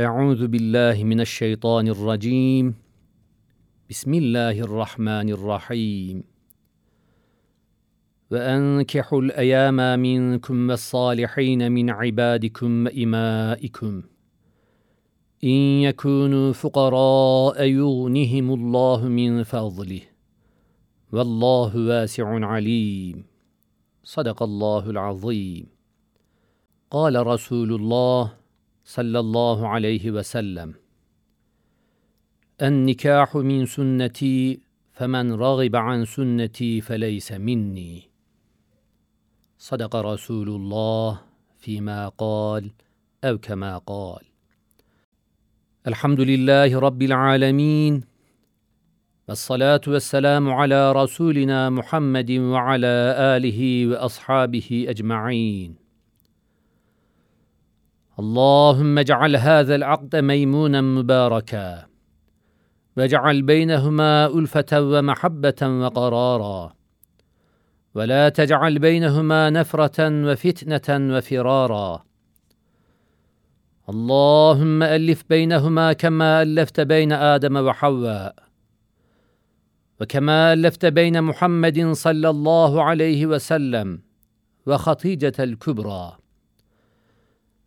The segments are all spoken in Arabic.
أعوذ بالله من الشيطان الرجيم. بسم الله الرحمن الرحيم. وأنكحوا الأيام منكم والصالحين من عبادكم وإمائكم. إن يكونوا فقراء يغنهم الله من فضله. والله واسع عليم. صدق الله العظيم. قال رسول الله صلى الله عليه وسلم. النكاح من سنتي فمن رغب عن سنتي فليس مني. صدق رسول الله فيما قال أو كما قال. الحمد لله رب العالمين والصلاة والسلام على رسولنا محمد وعلى آله وأصحابه أجمعين. اللهم اجعل هذا العقد ميمونا مباركا. واجعل بينهما ألفة ومحبة وقرارا. ولا تجعل بينهما نفرة وفتنة وفرارا. اللهم ألف بينهما كما ألفت بين آدم وحواء. وكما ألفت بين محمد صلى الله عليه وسلم وخطيجة الكبرى.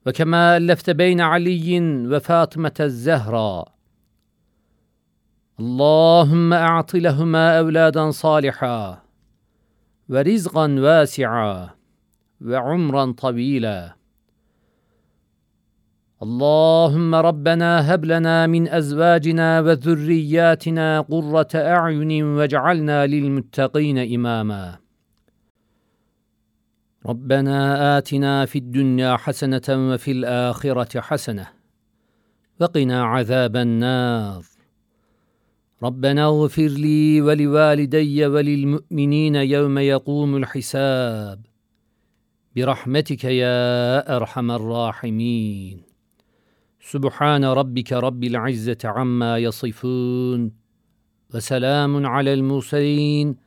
وكما الفت بين علي وفاطمة الزهراء اللهم أعط لهما أولادا صالحا ورزقا واسعا وعمرا طويلا. اللهم ربنا هب لنا من أزواجنا وذرياتنا قرة أعين واجعلنا للمتقين إماما. ربنا آتنا في الدنيا حسنة وفي الآخرة حسنة وقنا عذاب النار. ربنا اغفر لي ولوالدي وللمؤمنين يوم يقوم الحساب. برحمتك يا أرحم الراحمين. سبحان ربك رب العزة عما يصفون. وسلام على المرسلين.